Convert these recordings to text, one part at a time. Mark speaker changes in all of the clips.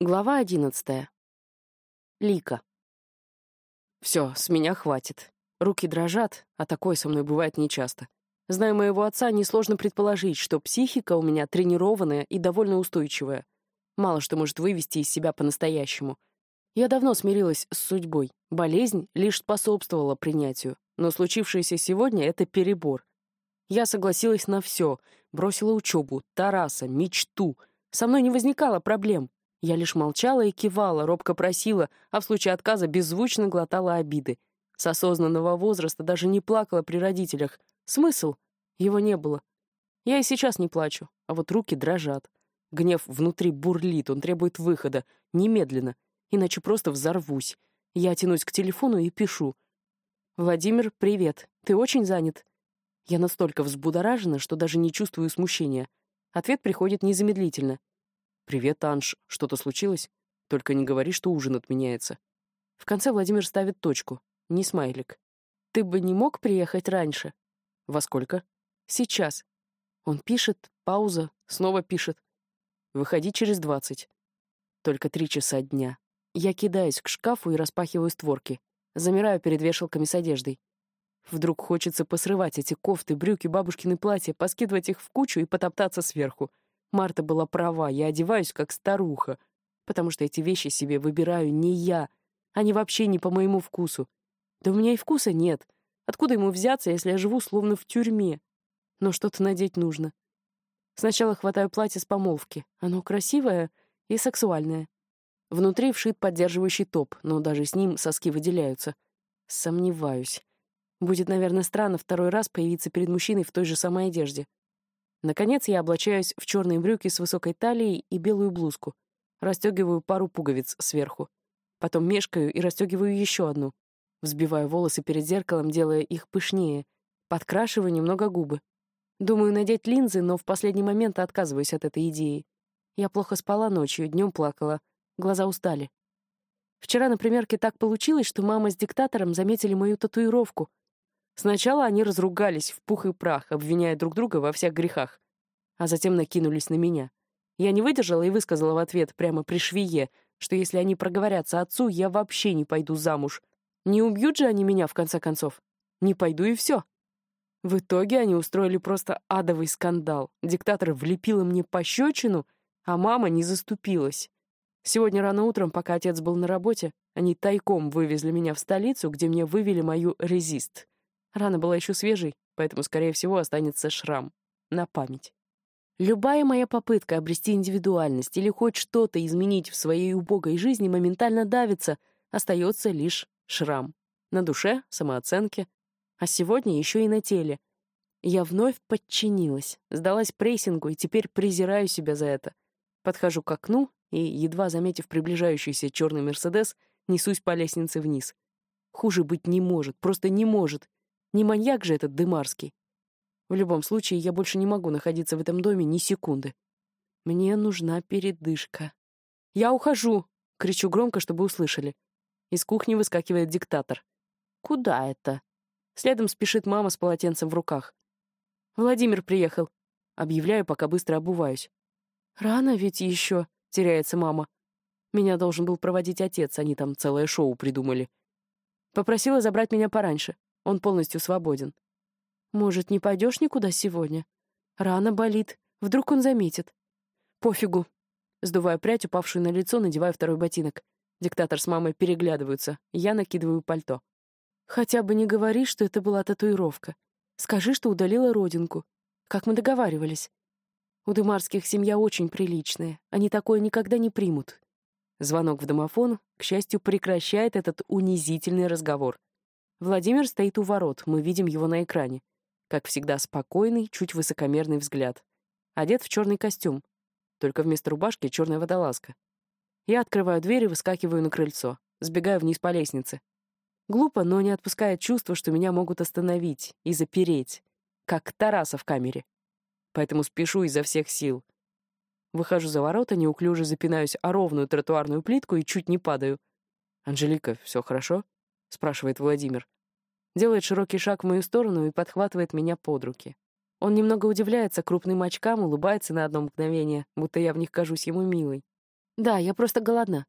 Speaker 1: Глава одиннадцатая. Лика. Все, с меня хватит. Руки дрожат, а такое со мной бывает нечасто. Зная моего отца, несложно предположить, что психика у меня тренированная и довольно устойчивая. Мало что может вывести из себя по-настоящему. Я давно смирилась с судьбой. Болезнь лишь способствовала принятию. Но случившееся сегодня — это перебор. Я согласилась на все. Бросила учебу, Тараса, мечту. Со мной не возникало проблем. Я лишь молчала и кивала, робко просила, а в случае отказа беззвучно глотала обиды. С осознанного возраста даже не плакала при родителях. Смысл? Его не было. Я и сейчас не плачу, а вот руки дрожат. Гнев внутри бурлит, он требует выхода. Немедленно. Иначе просто взорвусь. Я тянусь к телефону и пишу. «Владимир, привет. Ты очень занят?» Я настолько взбудоражена, что даже не чувствую смущения. Ответ приходит незамедлительно. «Привет, Анж. Что-то случилось? Только не говори, что ужин отменяется». В конце Владимир ставит точку. Не смайлик. «Ты бы не мог приехать раньше?» «Во сколько?» «Сейчас». Он пишет, пауза, снова пишет. «Выходи через двадцать». Только три часа дня. Я кидаюсь к шкафу и распахиваю створки. Замираю перед вешалками с одеждой. Вдруг хочется посрывать эти кофты, брюки, бабушкины платья, поскидывать их в кучу и потоптаться сверху. Марта была права, я одеваюсь как старуха, потому что эти вещи себе выбираю не я. Они вообще не по моему вкусу. Да у меня и вкуса нет. Откуда ему взяться, если я живу словно в тюрьме? Но что-то надеть нужно. Сначала хватаю платье с помолвки. Оно красивое и сексуальное. Внутри вшит поддерживающий топ, но даже с ним соски выделяются. Сомневаюсь. Будет, наверное, странно второй раз появиться перед мужчиной в той же самой одежде. Наконец я облачаюсь в черные брюки с высокой талией и белую блузку. Расстегиваю пару пуговиц сверху. Потом мешкаю и расстегиваю еще одну. Взбиваю волосы перед зеркалом, делая их пышнее. Подкрашиваю немного губы. Думаю надеть линзы, но в последний момент отказываюсь от этой идеи. Я плохо спала ночью, днем плакала. Глаза устали. Вчера на примерке так получилось, что мама с диктатором заметили мою татуировку, Сначала они разругались в пух и прах, обвиняя друг друга во всех грехах, а затем накинулись на меня. Я не выдержала и высказала в ответ прямо при швее, что если они проговорятся отцу, я вообще не пойду замуж. Не убьют же они меня, в конце концов. Не пойду и все. В итоге они устроили просто адовый скандал. Диктатор влепила мне пощечину, а мама не заступилась. Сегодня рано утром, пока отец был на работе, они тайком вывезли меня в столицу, где мне вывели мою резист. Рана была еще свежей, поэтому, скорее всего, останется шрам. На память. Любая моя попытка обрести индивидуальность или хоть что-то изменить в своей убогой жизни моментально давится, остается лишь шрам. На душе, самооценке, а сегодня еще и на теле. Я вновь подчинилась, сдалась прессингу и теперь презираю себя за это. Подхожу к окну и, едва заметив приближающийся черный Мерседес, несусь по лестнице вниз. Хуже быть не может, просто не может. Не маньяк же этот Дымарский. В любом случае, я больше не могу находиться в этом доме ни секунды. Мне нужна передышка. «Я ухожу!» — кричу громко, чтобы услышали. Из кухни выскакивает диктатор. «Куда это?» Следом спешит мама с полотенцем в руках. «Владимир приехал». Объявляю, пока быстро обуваюсь. «Рано ведь еще», — теряется мама. Меня должен был проводить отец, они там целое шоу придумали. Попросила забрать меня пораньше. Он полностью свободен. Может, не пойдешь никуда сегодня? Рана болит. Вдруг он заметит. Пофигу. Сдувая прядь, упавшую на лицо, надеваю второй ботинок. Диктатор с мамой переглядываются. Я накидываю пальто. Хотя бы не говори, что это была татуировка. Скажи, что удалила родинку. Как мы договаривались. У Дымарских семья очень приличная. Они такое никогда не примут. Звонок в домофон, к счастью, прекращает этот унизительный разговор. Владимир стоит у ворот, мы видим его на экране. Как всегда, спокойный, чуть высокомерный взгляд. Одет в черный костюм. Только вместо рубашки черная водолазка. Я открываю дверь и выскакиваю на крыльцо. Сбегаю вниз по лестнице. Глупо, но не отпускает чувство, что меня могут остановить и запереть, как Тараса в камере. Поэтому спешу изо всех сил. Выхожу за ворота, неуклюже запинаюсь о ровную тротуарную плитку и чуть не падаю. «Анжелика, все хорошо?» — спрашивает Владимир делает широкий шаг в мою сторону и подхватывает меня под руки. Он немного удивляется крупным очкам, улыбается на одно мгновение, будто я в них кажусь ему милой. Да, я просто голодна.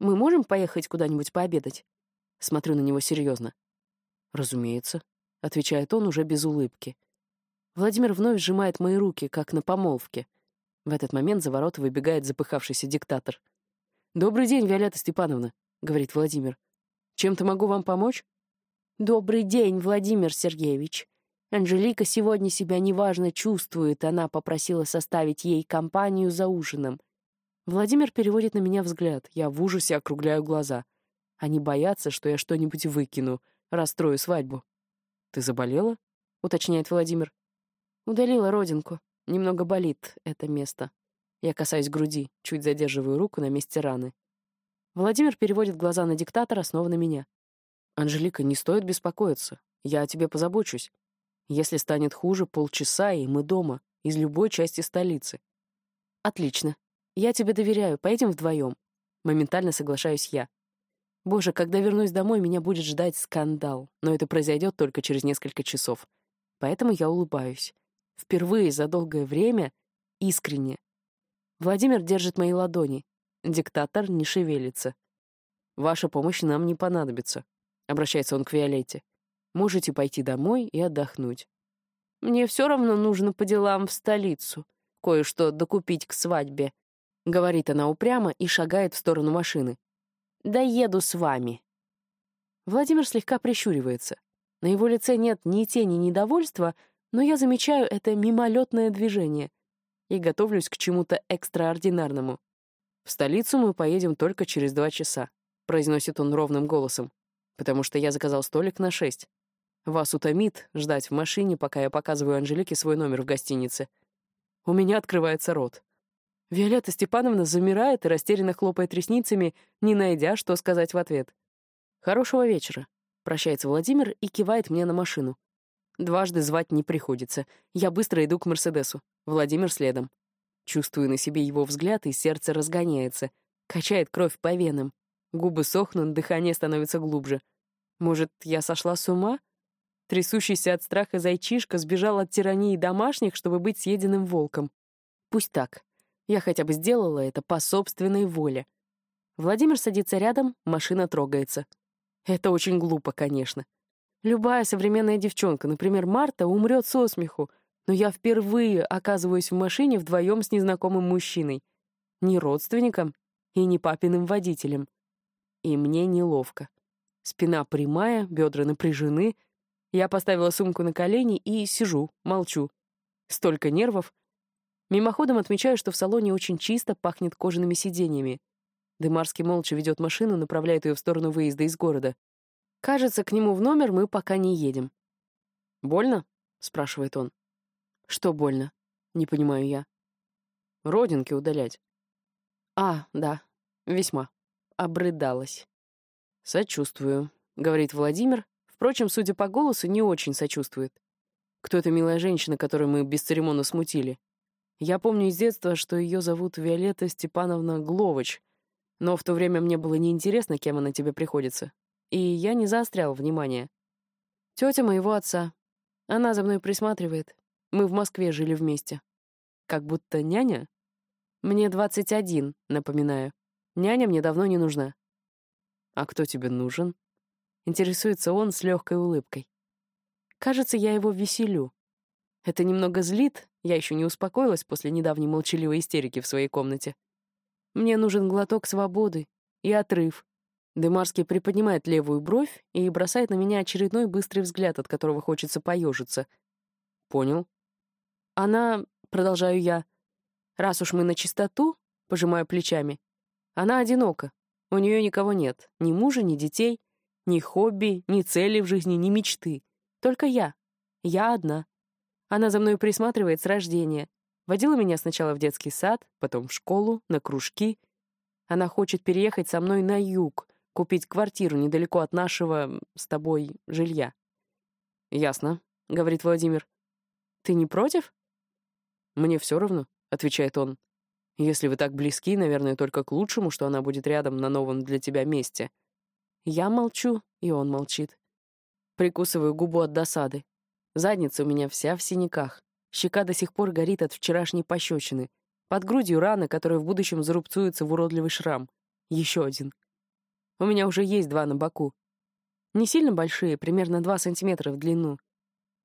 Speaker 1: Мы можем поехать куда-нибудь пообедать? Смотрю на него серьезно. Разумеется, отвечает он уже без улыбки. Владимир вновь сжимает мои руки, как на помолвке. В этот момент за ворота выбегает запыхавшийся диктатор. «Добрый день, Виолетта Степановна», — говорит Владимир. «Чем-то могу вам помочь?» «Добрый день, Владимир Сергеевич. Анжелика сегодня себя неважно чувствует, она попросила составить ей компанию за ужином. Владимир переводит на меня взгляд, я в ужасе округляю глаза. Они боятся, что я что-нибудь выкину, расстрою свадьбу. «Ты заболела?» — уточняет Владимир. «Удалила родинку. Немного болит это место. Я касаюсь груди, чуть задерживаю руку на месте раны. Владимир переводит глаза на диктатора, снова на меня. «Анжелика, не стоит беспокоиться. Я о тебе позабочусь. Если станет хуже, полчаса, и мы дома, из любой части столицы». «Отлично. Я тебе доверяю. Поедем вдвоем». Моментально соглашаюсь я. Боже, когда вернусь домой, меня будет ждать скандал, но это произойдет только через несколько часов. Поэтому я улыбаюсь. Впервые за долгое время искренне. Владимир держит мои ладони. Диктатор не шевелится. «Ваша помощь нам не понадобится», — обращается он к Виолетте. «Можете пойти домой и отдохнуть». «Мне все равно нужно по делам в столицу. Кое-что докупить к свадьбе», — говорит она упрямо и шагает в сторону машины. «Да еду с вами». Владимир слегка прищуривается. На его лице нет ни тени недовольства, но я замечаю это мимолетное движение и готовлюсь к чему-то экстраординарному. «В столицу мы поедем только через два часа», — произносит он ровным голосом, «потому что я заказал столик на шесть. Вас утомит ждать в машине, пока я показываю Анжелике свой номер в гостинице. У меня открывается рот. Виолетта Степановна замирает и растерянно хлопает ресницами, не найдя, что сказать в ответ. «Хорошего вечера», — прощается Владимир и кивает мне на машину. Дважды звать не приходится. Я быстро иду к Мерседесу. Владимир следом. Чувствую на себе его взгляд, и сердце разгоняется. Качает кровь по венам. Губы сохнут, дыхание становится глубже. Может, я сошла с ума? Трясущийся от страха зайчишка сбежал от тирании домашних, чтобы быть съеденным волком. Пусть так. Я хотя бы сделала это по собственной воле. Владимир садится рядом, машина трогается. Это очень глупо, конечно. Любая современная девчонка, например, Марта, умрет со смеху, но я впервые оказываюсь в машине вдвоем с незнакомым мужчиной. Не родственником и не папиным водителем. И мне неловко. Спина прямая, бедра напряжены. Я поставила сумку на колени и сижу, молчу. Столько нервов. Мимоходом отмечаю, что в салоне очень чисто пахнет кожаными сиденьями. Дымарский молча ведет машину, направляет ее в сторону выезда из города. Кажется, к нему в номер мы пока не едем. «Больно?» — спрашивает он. «Что больно?» — не понимаю я. «Родинки удалять». «А, да, весьма. Обрыдалась». «Сочувствую», — говорит Владимир. Впрочем, судя по голосу, не очень сочувствует. Кто эта милая женщина, которую мы бесцеремонно смутили? Я помню из детства, что ее зовут Виолетта Степановна Гловоч, но в то время мне было неинтересно, кем она тебе приходится и я не заострял внимание. Тетя моего отца. Она за мной присматривает. Мы в Москве жили вместе. Как будто няня? Мне 21, напоминаю. Няня мне давно не нужна. А кто тебе нужен? Интересуется он с легкой улыбкой. Кажется, я его веселю. Это немного злит, я еще не успокоилась после недавней молчаливой истерики в своей комнате. Мне нужен глоток свободы и отрыв, Демарский приподнимает левую бровь и бросает на меня очередной быстрый взгляд, от которого хочется поежиться. «Понял». «Она...» — продолжаю я. «Раз уж мы на чистоту...» — пожимаю плечами. «Она одинока. У нее никого нет. Ни мужа, ни детей, ни хобби, ни цели в жизни, ни мечты. Только я. Я одна. Она за мной присматривает с рождения. Водила меня сначала в детский сад, потом в школу, на кружки. Она хочет переехать со мной на юг, купить квартиру недалеко от нашего с тобой жилья. «Ясно», — говорит Владимир. «Ты не против?» «Мне все равно», — отвечает он. «Если вы так близки, наверное, только к лучшему, что она будет рядом на новом для тебя месте». Я молчу, и он молчит. Прикусываю губу от досады. Задница у меня вся в синяках. Щека до сих пор горит от вчерашней пощечины. Под грудью рана, которая в будущем зарубцуется в уродливый шрам. Еще один. У меня уже есть два на боку. Не сильно большие, примерно два сантиметра в длину.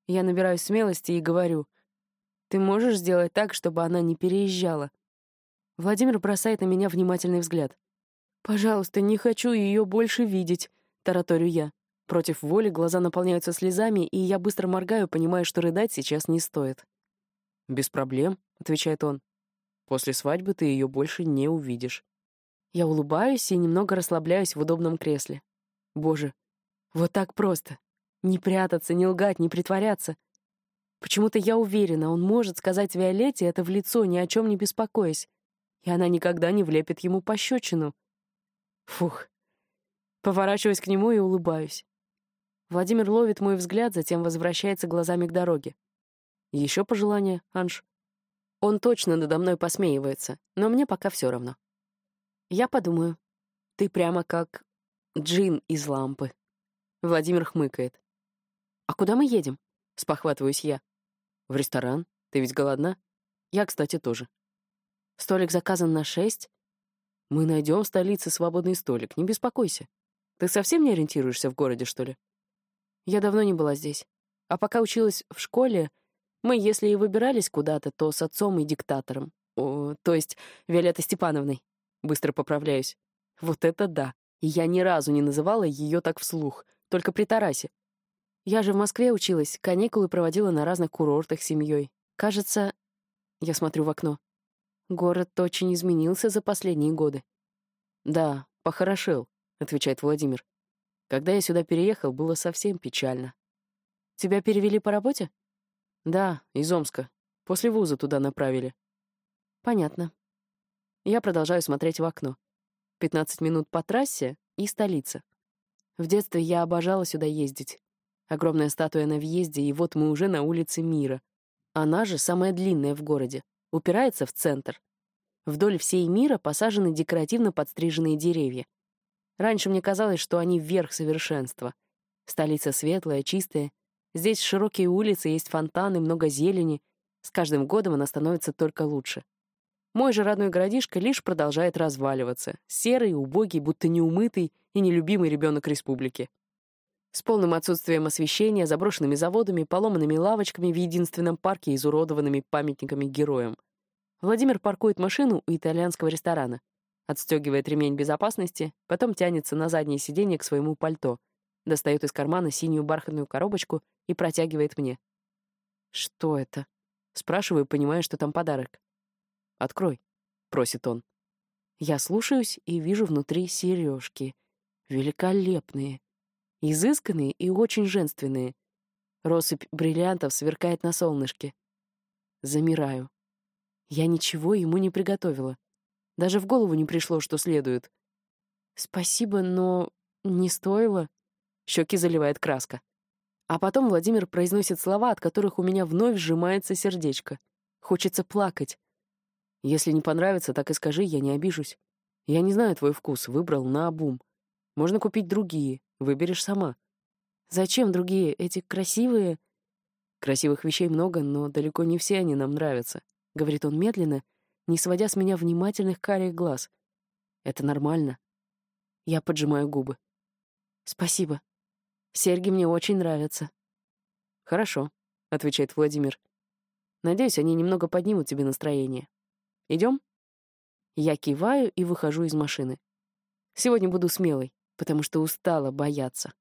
Speaker 1: Я набираю смелости и говорю, «Ты можешь сделать так, чтобы она не переезжала?» Владимир бросает на меня внимательный взгляд. «Пожалуйста, не хочу ее больше видеть», — тараторю я. Против воли глаза наполняются слезами, и я быстро моргаю, понимая, что рыдать сейчас не стоит. «Без проблем», — отвечает он. После свадьбы ты ее больше не увидишь. Я улыбаюсь и немного расслабляюсь в удобном кресле. Боже, вот так просто. Не прятаться, не лгать, не притворяться. Почему-то я уверена, он может сказать Виолетте это в лицо, ни о чем не беспокоясь, и она никогда не влепит ему пощечину. Фух. Поворачиваюсь к нему и улыбаюсь. Владимир ловит мой взгляд, затем возвращается глазами к дороге. Еще пожелание, Анж? Он точно надо мной посмеивается, но мне пока все равно. Я подумаю. Ты прямо как джин из лампы. Владимир хмыкает. «А куда мы едем?» — спохватываюсь я. «В ресторан. Ты ведь голодна?» «Я, кстати, тоже». «Столик заказан на шесть?» «Мы найдем в столице свободный столик, не беспокойся. Ты совсем не ориентируешься в городе, что ли?» «Я давно не была здесь. А пока училась в школе, мы, если и выбирались куда-то, то с отцом и диктатором. О, то есть Виолеттой Степановной. Быстро поправляюсь. Вот это да. И я ни разу не называла ее так вслух, только при Тарасе. Я же в Москве училась, каникулы проводила на разных курортах с семьей. Кажется, я смотрю в окно. Город очень изменился за последние годы. Да, похорошел, отвечает Владимир. Когда я сюда переехал, было совсем печально. Тебя перевели по работе? Да, из Омска. После вуза туда направили. Понятно. Я продолжаю смотреть в окно. 15 минут по трассе и столица. В детстве я обожала сюда ездить. Огромная статуя на въезде, и вот мы уже на улице Мира. Она же самая длинная в городе, упирается в центр. Вдоль всей Мира посажены декоративно подстриженные деревья. Раньше мне казалось, что они вверх совершенства. Столица светлая, чистая, Здесь широкие улицы, есть фонтаны, много зелени. С каждым годом она становится только лучше. Мой же родной городишко лишь продолжает разваливаться. Серый, убогий, будто неумытый и нелюбимый ребенок республики. С полным отсутствием освещения, заброшенными заводами, поломанными лавочками в единственном парке и изуродованными памятниками героям. Владимир паркует машину у итальянского ресторана, отстегивает ремень безопасности, потом тянется на заднее сиденье к своему пальто, достает из кармана синюю бархатную коробочку и протягивает мне. «Что это?» — спрашиваю, понимая, что там подарок. «Открой», — просит он. Я слушаюсь и вижу внутри сережки. Великолепные. Изысканные и очень женственные. Россыпь бриллиантов сверкает на солнышке. Замираю. Я ничего ему не приготовила. Даже в голову не пришло, что следует. Спасибо, но не стоило. Щеки заливает краска. А потом Владимир произносит слова, от которых у меня вновь сжимается сердечко. Хочется плакать. Если не понравится, так и скажи, я не обижусь. Я не знаю твой вкус, выбрал на обум. Можно купить другие, выберешь сама. Зачем другие? Эти красивые... Красивых вещей много, но далеко не все они нам нравятся, — говорит он медленно, не сводя с меня внимательных карих глаз. Это нормально. Я поджимаю губы. Спасибо. Серьги мне очень нравятся». «Хорошо», — отвечает Владимир. «Надеюсь, они немного поднимут тебе настроение. Идем?» Я киваю и выхожу из машины. Сегодня буду смелой, потому что устала бояться.